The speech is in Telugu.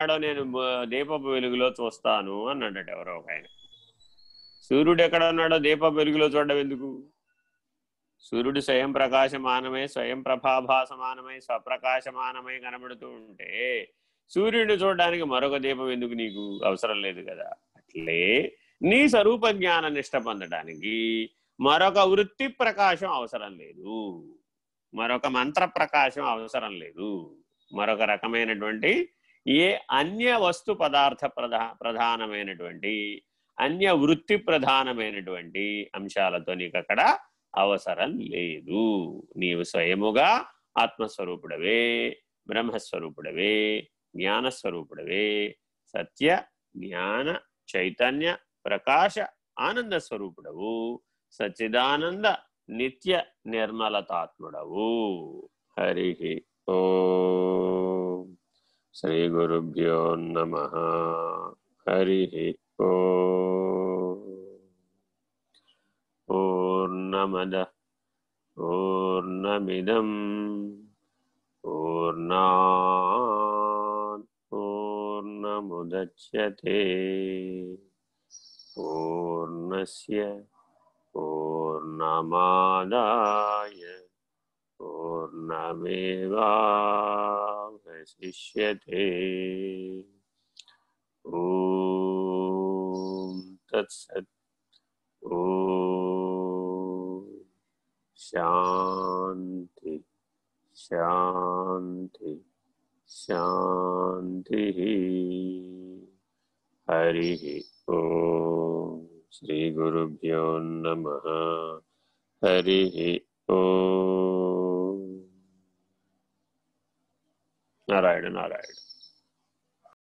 ఎక్కడో నేను దీపపు వెలుగులో చూస్తాను అన్నాడట ఎవరో ఒక ఆయన. సూర్యుడు ఎక్కడ ఉన్నాడో దీపపు వెలుగులో చూడడం ఎందుకు? సూర్యుడు స్వయం ప్రకాశమానమై స్వయం ప్రభాభాసమానమై స్వప్రకాశమానమై కనబడుతూ ఉంటే సూర్యుడిని చూడడానికి మరొక దీపం ఎందుకు నీకు? అవసరం లేదు కదా. అట్లే నీ స్వరూప జ్ఞాన నిష్ట పొందడానికి మరొక వృత్తి ప్రకాశం అవసరం లేదు. మరొక మంత్ర ప్రకాశం అవసరం లేదు. మరొక రకమైనటువంటి ఏ అన్య వస్తు పదార్థ ప్రధా ప్రధానమైనటువంటి అన్య వృత్తి ప్రధానమైనటువంటి అంశాలతో నీకు అక్కడ అవసరం లేదు. నీవు స్వయముగా ఆత్మస్వరూపుడవే బ్రహ్మస్వరూపుడవే జ్ఞానస్వరూపుడవే సత్య జ్ఞాన చైతన్య ప్రకాశ ఆనంద స్వరూపుడవు సచ్చిదానంద నిత్య నిర్మలతాత్ముడవు. హరి ఓ శ్రీ గురుభ్యో నమ. హరి ఓర్ణమద ఓర్ణమిదం పూర్ణమిదం పూర్ణా పూర్ణముద్యతే పూర్ణస్య పూర్ణమాదాయ పూర్ణమేవాశిష్యతే ఓం తత్సత్ ఓం శాంతి శాంతి శాంతి హరి ఓం శ్రీ గురుభ్యో నమ హరి ఓం നാരായണ നാരായണ